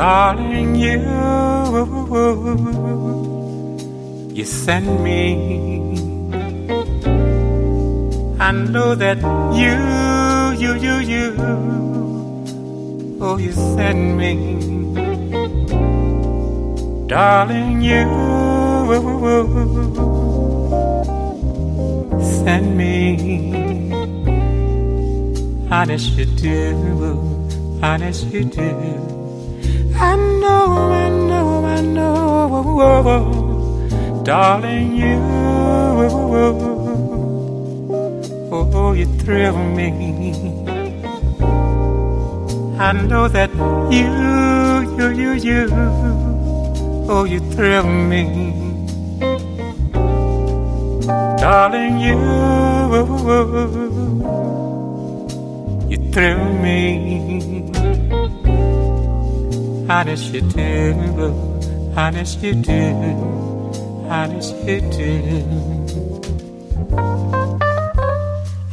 Darling, you, you send me. I know that you, you, you, you, oh, you send me. Darling, you send me. Honest, you do, honest, you do. I know, I know, I know, darling, you, oh, you thrill me. I know that you, you, you, you, oh, you thrill me, darling, you, you thrill me. Honest you do, honest you do, honest you do.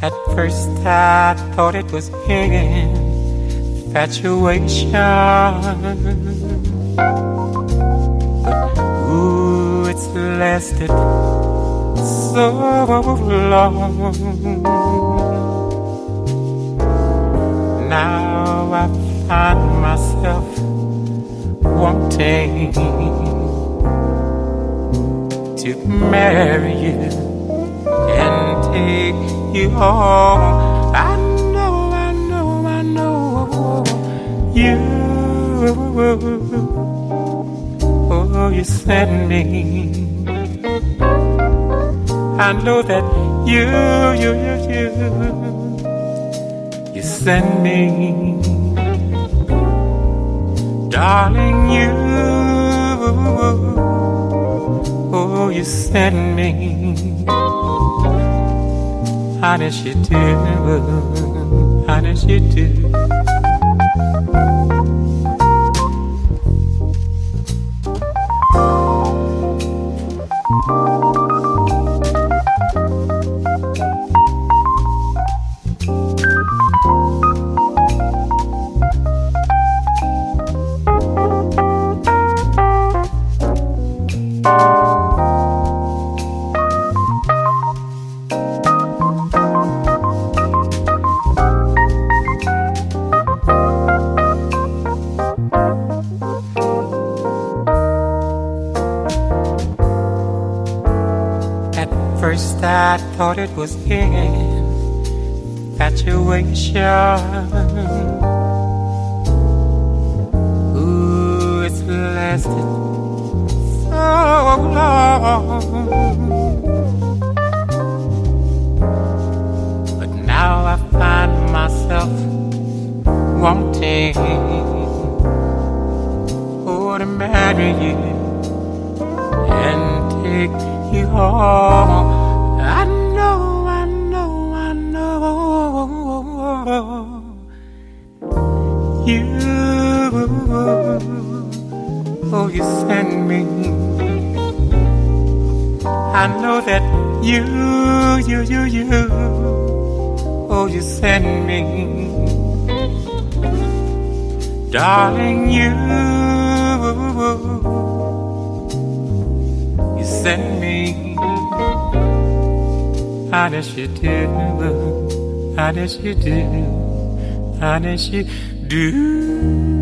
At first I thought it was infatuation, but ooh, it's lasted so long. Now I find myself wanting to marry you and take you home. I know, I know, I know you. Oh, you send me. I know that you, you, you, you, you send me darling, you, oh, you send me, honest you do, honest you do. Thought it was infatuation. Ooh, it's lasted so long. But now I find myself wanting to marry you and take you home. You, oh, you send me. I know that you, you, you, you, oh, you send me. Darling, you, you send me. Honest you do, honest you do, honest you do.